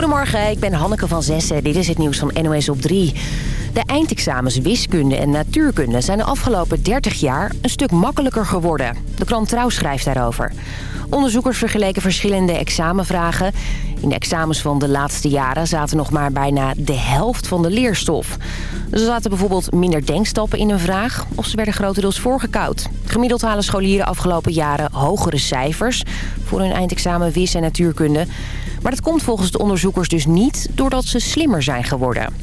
Goedemorgen, ik ben Hanneke van Zessen. Dit is het nieuws van NOS op 3. De eindexamens wiskunde en natuurkunde zijn de afgelopen 30 jaar een stuk makkelijker geworden. De krant Trouw schrijft daarover. Onderzoekers vergeleken verschillende examenvragen. In de examens van de laatste jaren zaten nog maar bijna de helft van de leerstof. Er zaten bijvoorbeeld minder denkstappen in een vraag... of ze werden grotendeels voorgekoud. Gemiddeld halen scholieren afgelopen jaren hogere cijfers... voor hun eindexamen wis en natuurkunde. Maar dat komt volgens de onderzoekers dus niet doordat ze slimmer zijn geworden.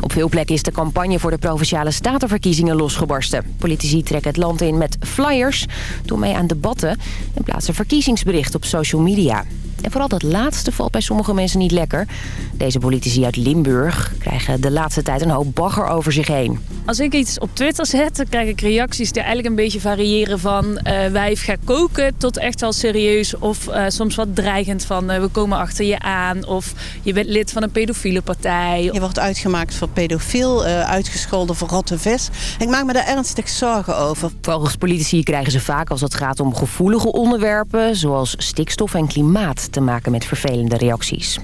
Op veel plekken is de campagne voor de Provinciale Statenverkiezingen losgebarsten. Politici trekken het land in met flyers, doen mee aan debatten... en plaatsen verkiezingsberichten op social media. En vooral dat laatste valt bij sommige mensen niet lekker. Deze politici uit Limburg krijgen de laatste tijd een hoop bagger over zich heen. Als ik iets op Twitter zet, dan krijg ik reacties die eigenlijk een beetje variëren van uh, wijf ga koken tot echt wel serieus of uh, soms wat dreigend van uh, we komen achter je aan of je bent lid van een pedofiele partij. Je wordt uitgemaakt voor pedofiel, uitgescholden voor rotte vis. Ik maak me daar ernstig zorgen over. Volgens politici krijgen ze vaak als het gaat om gevoelige onderwerpen zoals stikstof en klimaat te maken met vervelende reacties.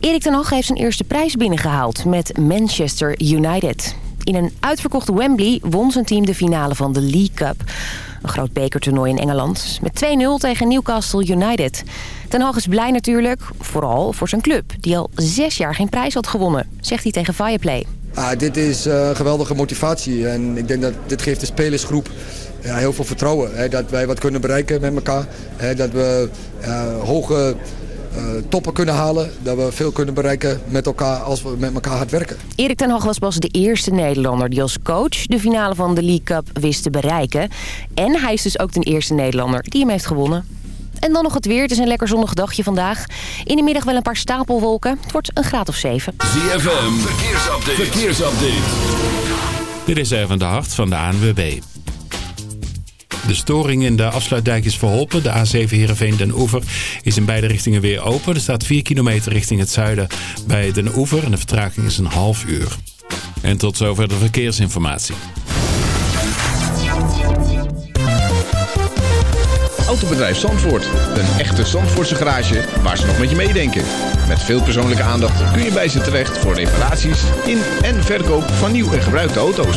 Erik ten Hag heeft zijn eerste prijs binnengehaald met Manchester United. In een uitverkochte Wembley won zijn team de finale van de League Cup. Een groot bekertoernooi in Engeland. Met 2-0 tegen Newcastle United. Ten Hag is blij natuurlijk, vooral voor zijn club... die al zes jaar geen prijs had gewonnen, zegt hij tegen Fireplay. Ah, dit is uh, geweldige motivatie en ik denk dat dit geeft de spelersgroep ja, heel veel vertrouwen. Hè, dat wij wat kunnen bereiken met elkaar. Hè, dat we uh, hoge uh, toppen kunnen halen. Dat we veel kunnen bereiken met elkaar als we met elkaar hard werken. Erik ten Hag was pas de eerste Nederlander die als coach de finale van de League Cup wist te bereiken. En hij is dus ook de eerste Nederlander die hem heeft gewonnen. En dan nog het weer. Het is een lekker zonnig dagje vandaag. In de middag wel een paar stapelwolken. Het wordt een graad of 7. ZFM, verkeersupdate. verkeersupdate. Dit is even de hart van de ANWB. De storing in de afsluitdijk is verholpen. De A7 Heerenveen Den Oever is in beide richtingen weer open. Er staat 4 kilometer richting het zuiden bij Den Oever. En de vertraging is een half uur. En tot zover de verkeersinformatie. Autobedrijf Zandvoort. Een echte Zandvoortse garage waar ze nog met je meedenken. Met veel persoonlijke aandacht kun je bij ze terecht voor reparaties in en verkoop van nieuw en gebruikte auto's.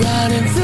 running through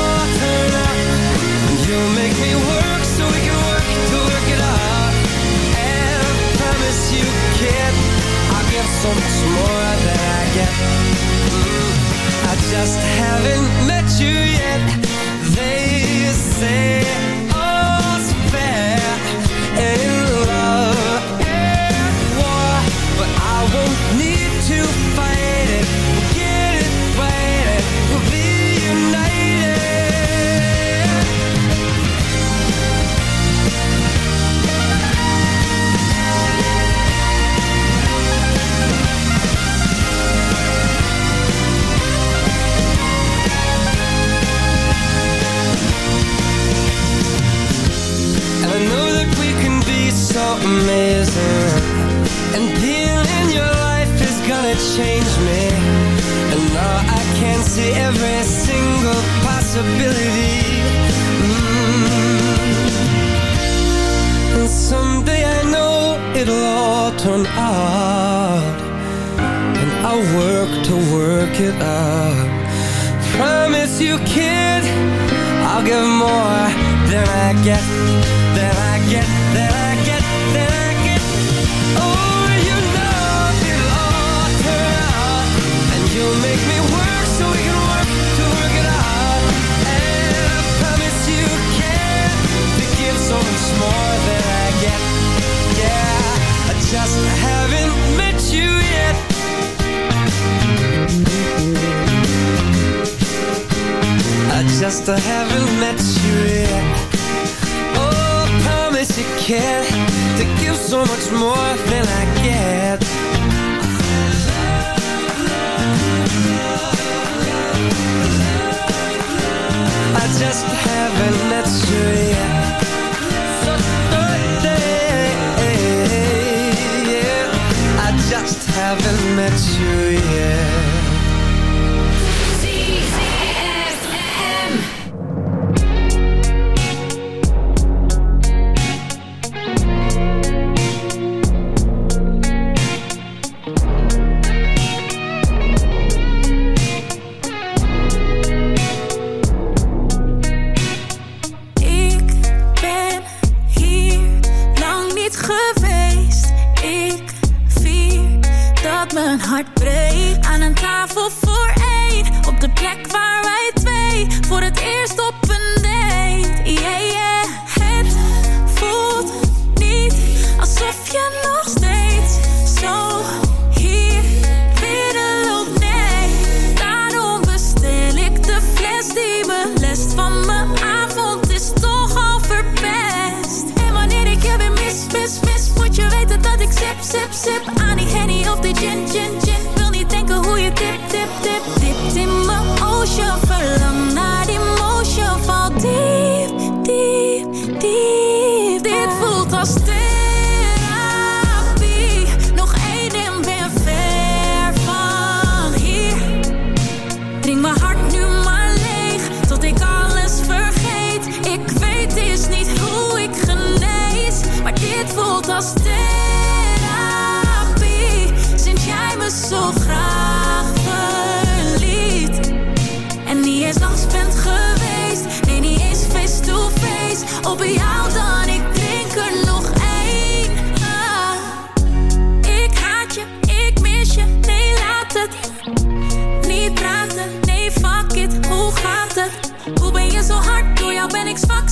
just haven't met you yet. They haven't met you yet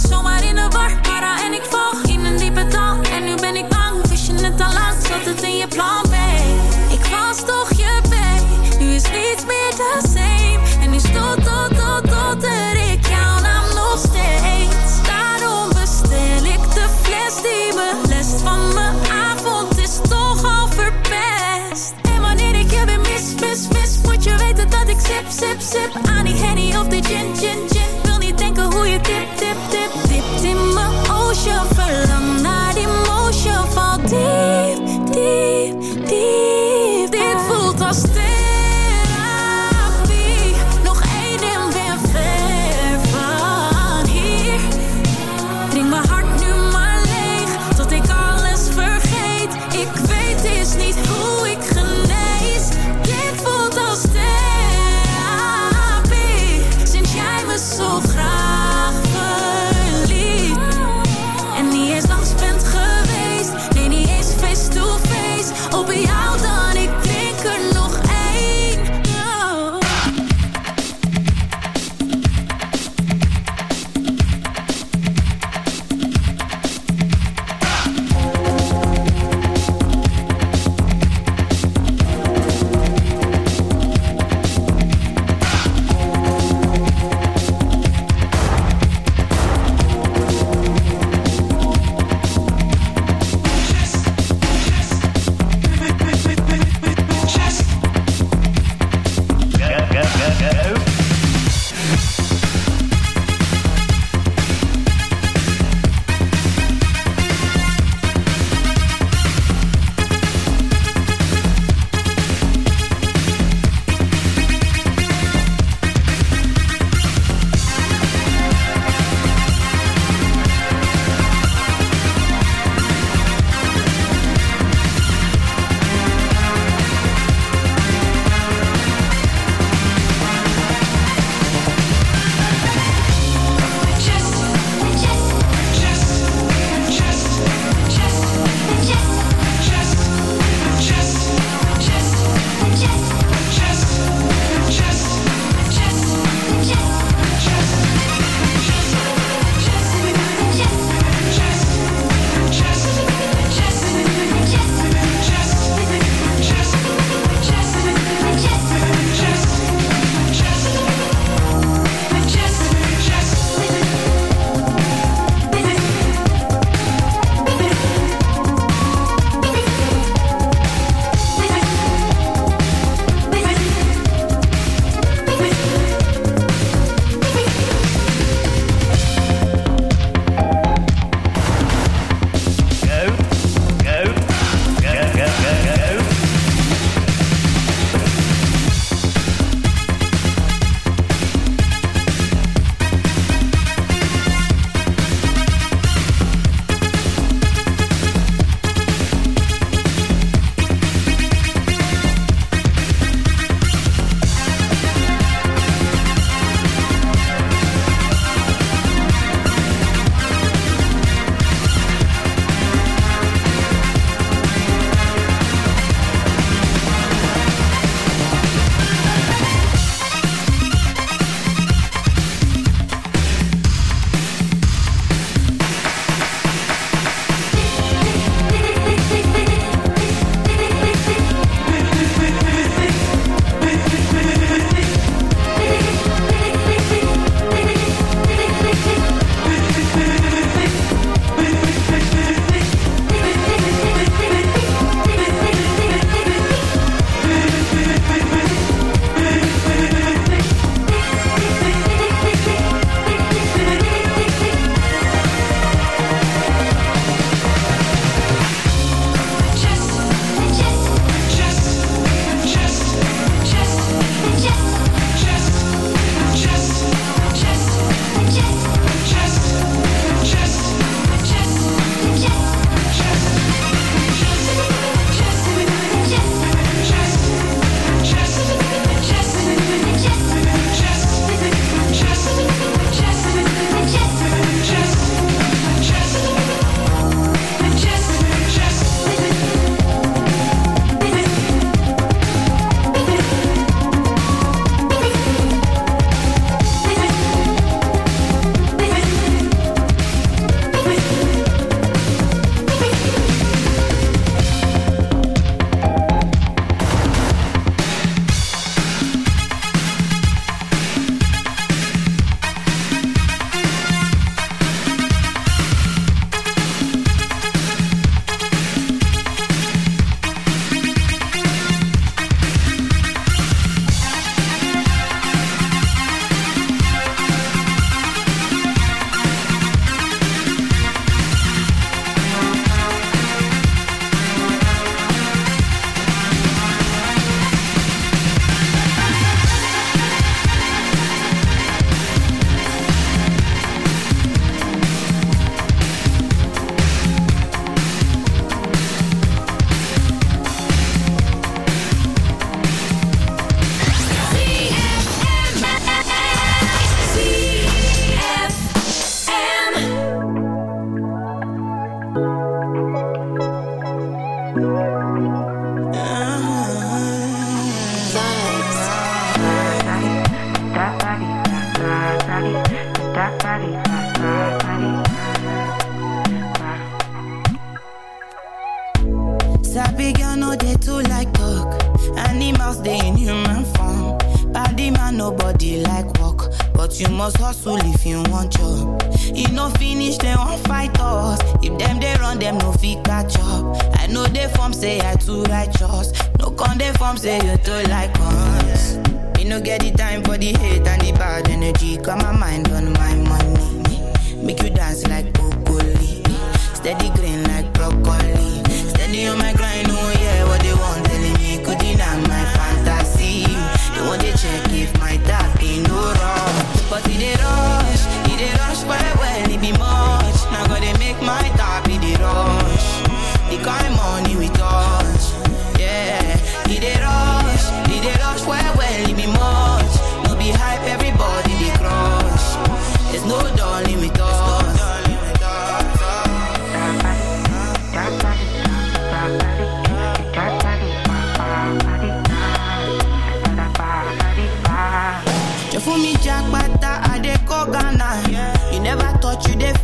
zomaar in de war. Para en ik val in een diepe dal. En nu ben ik bang, wist je het al lang, dat het in je plan B. Ik was toch je bij, nu is niets meer te zijn. En nu stot, tot, tot, tot, er ik jouw naam nog steeds. Daarom bestel ik de fles die me lest van mijn avond is toch al verpest. En wanneer ik je weer mis, mis, mis, moet je weten dat ik sip, sip, sip aan die Henny of de gin.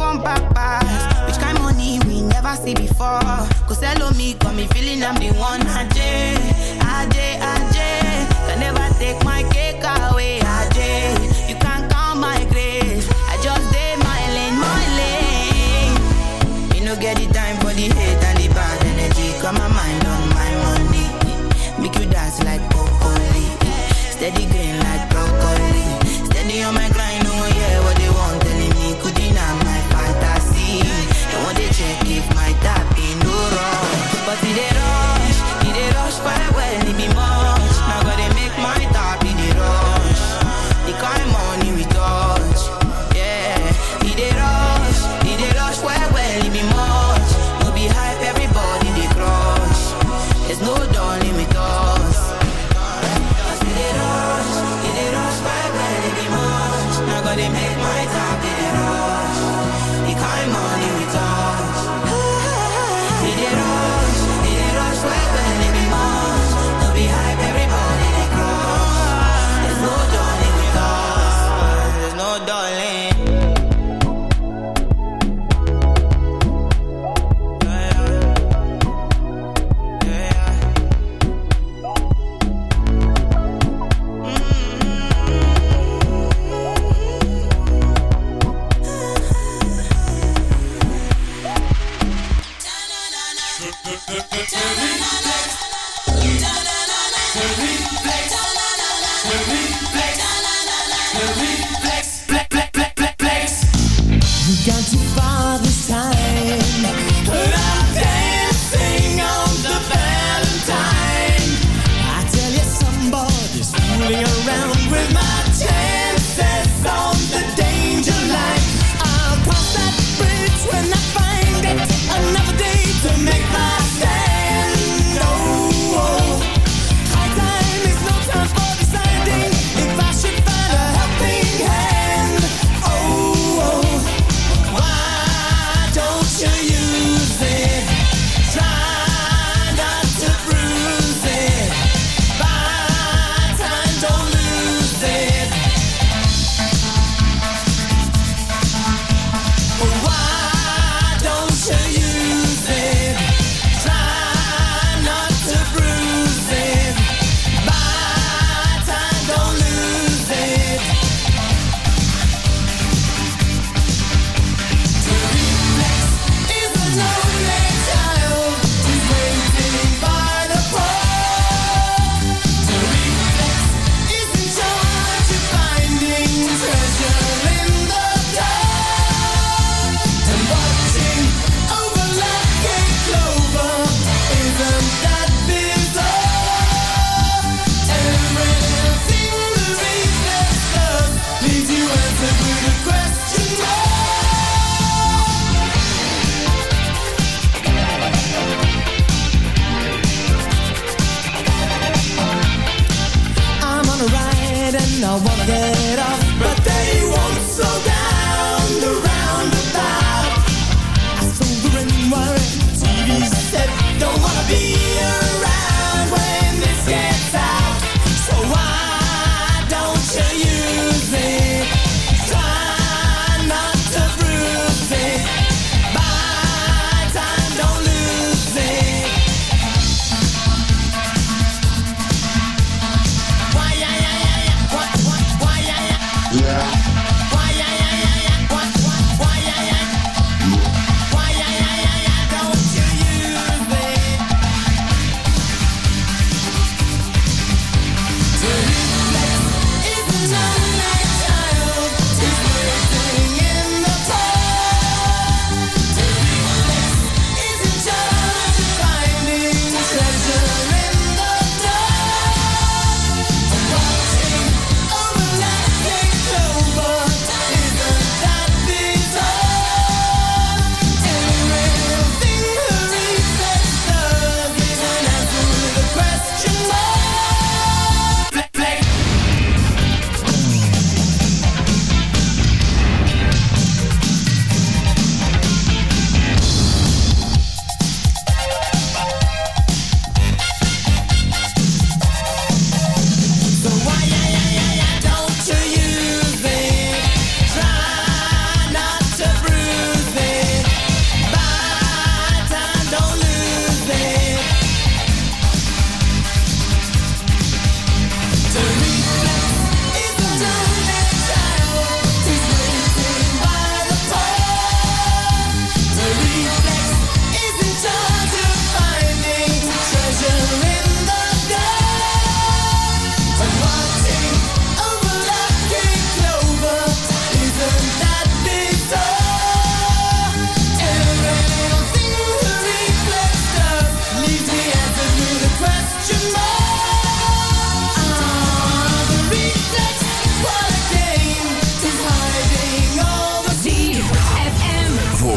on purpose. Which kind money we never see before. Cause hello me, got me feeling I'm the one. AJ, AJ, AJ, Can never take my cake away.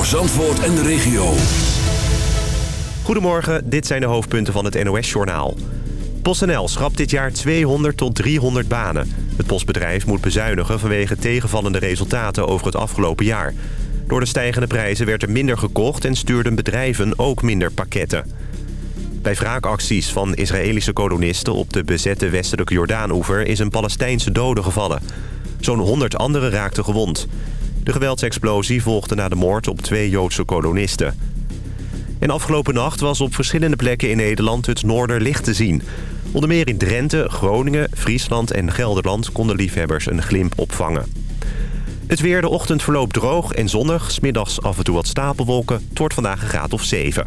Zandvoort en de regio. Goedemorgen, dit zijn de hoofdpunten van het NOS-journaal. PostNL schrapt dit jaar 200 tot 300 banen. Het postbedrijf moet bezuinigen vanwege tegenvallende resultaten over het afgelopen jaar. Door de stijgende prijzen werd er minder gekocht en stuurden bedrijven ook minder pakketten. Bij wraakacties van Israëlische kolonisten op de bezette westelijke Jordaanoever is een Palestijnse dode gevallen. Zo'n 100 anderen raakten gewond. De geweldsexplosie volgde na de moord op twee Joodse kolonisten. En afgelopen nacht was op verschillende plekken in Nederland het noorderlicht te zien. Onder meer in Drenthe, Groningen, Friesland en Gelderland konden liefhebbers een glimp opvangen. Het weer, de ochtend verloopt droog en zonnig. Smiddags af en toe wat stapelwolken. Het wordt vandaag een graad of 7.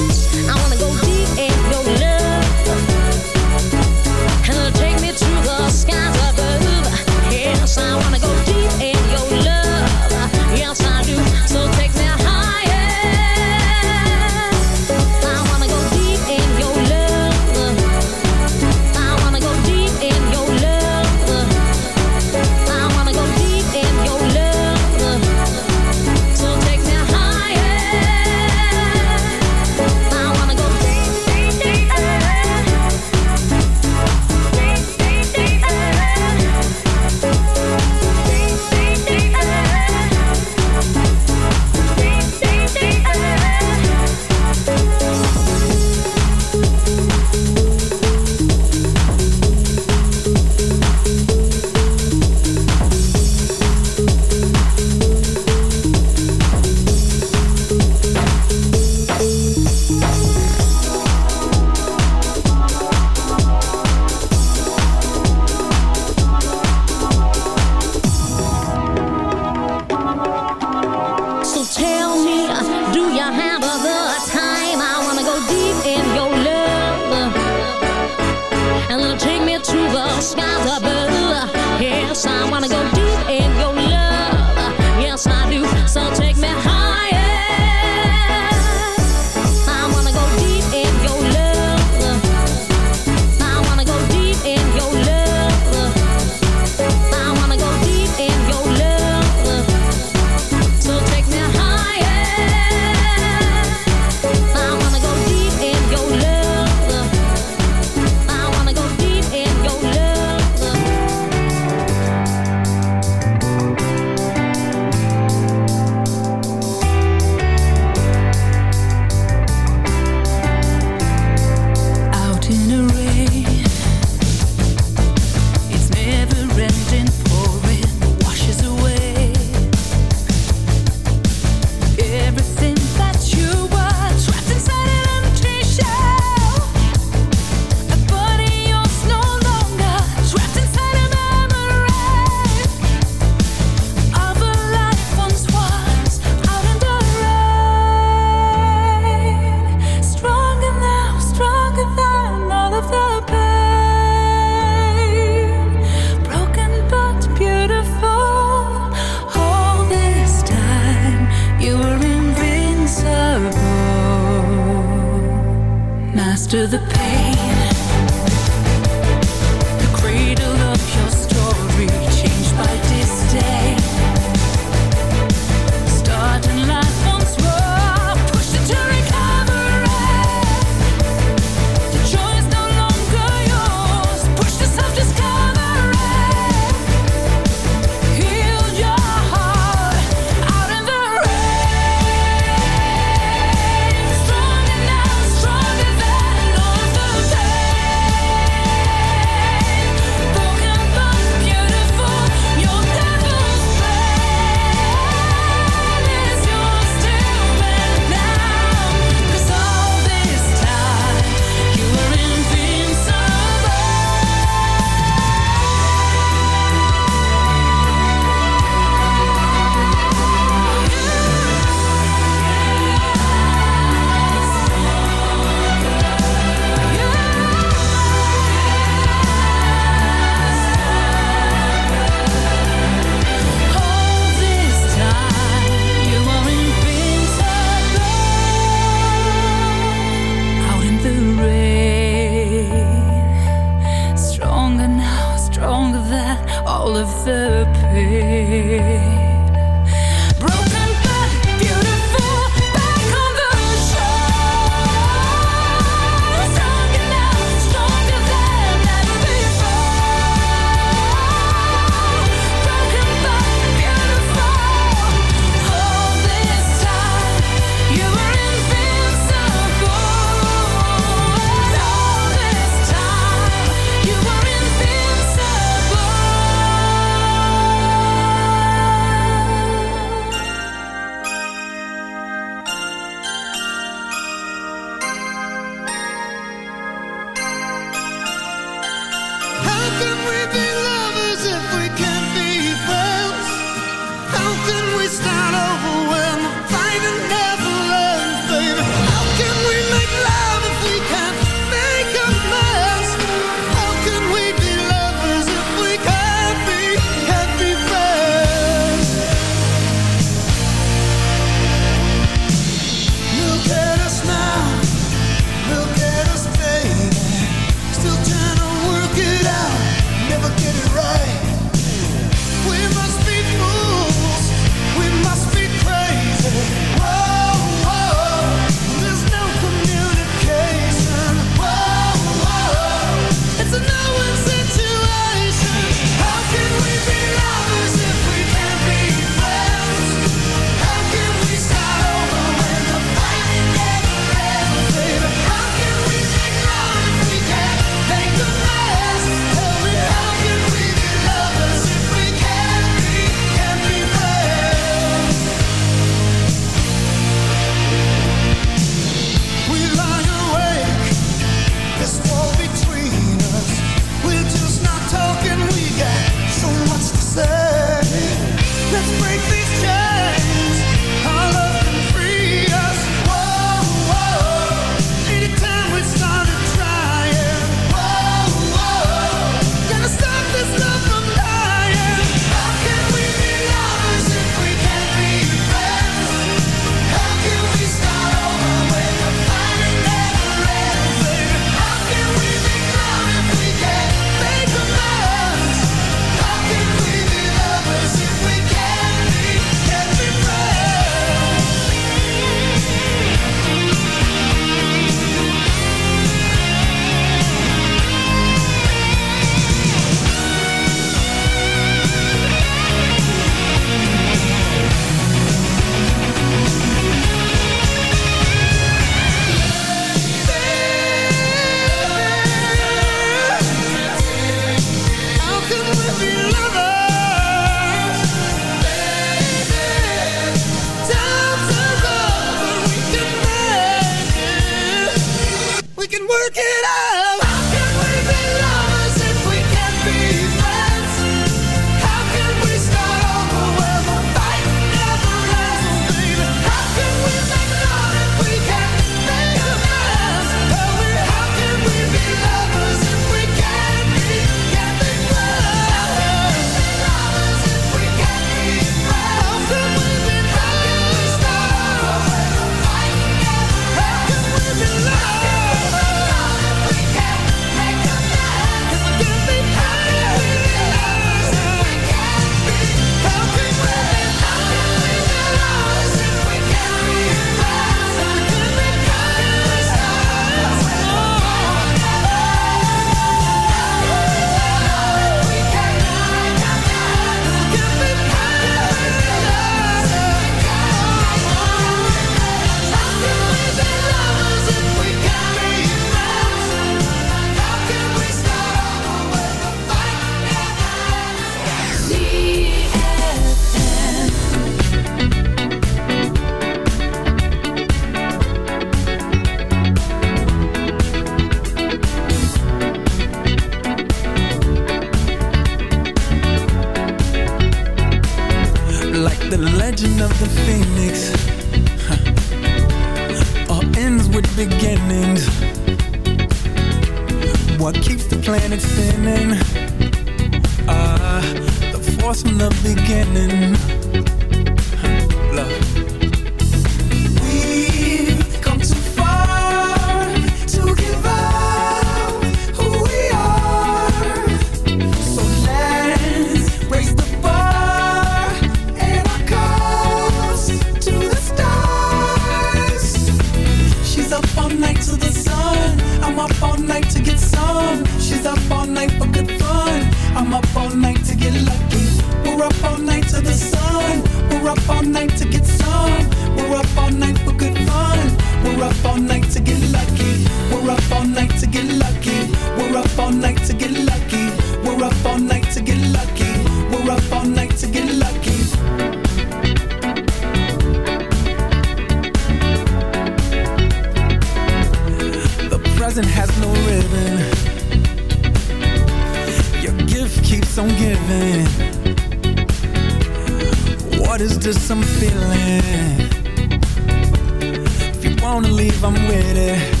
It.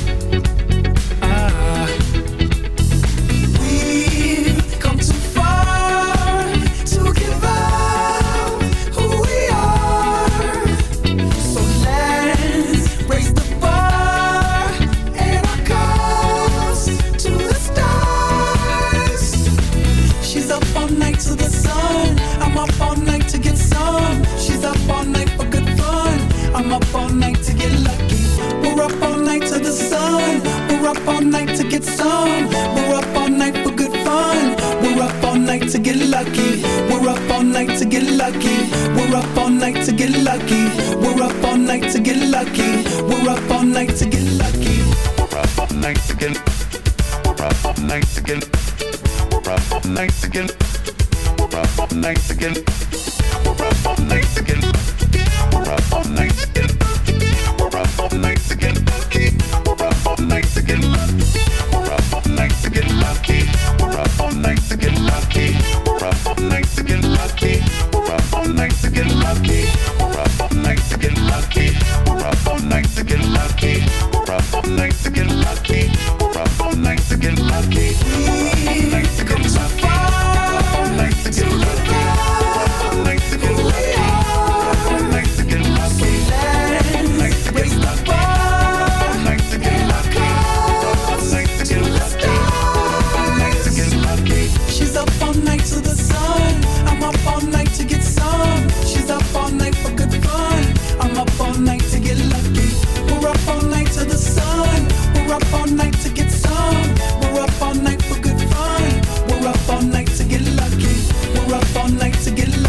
to get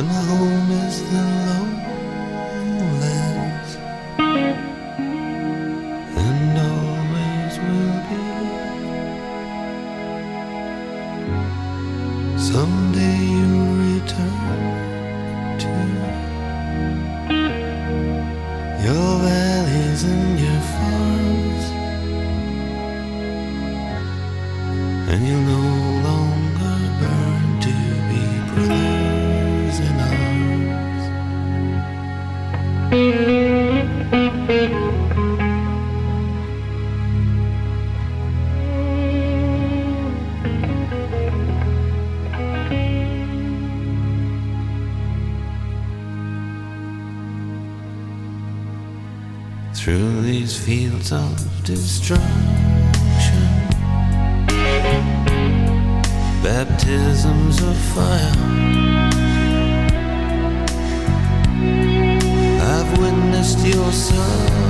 and home is the love. fields of destruction. Baptisms of fire. I've witnessed your suffering.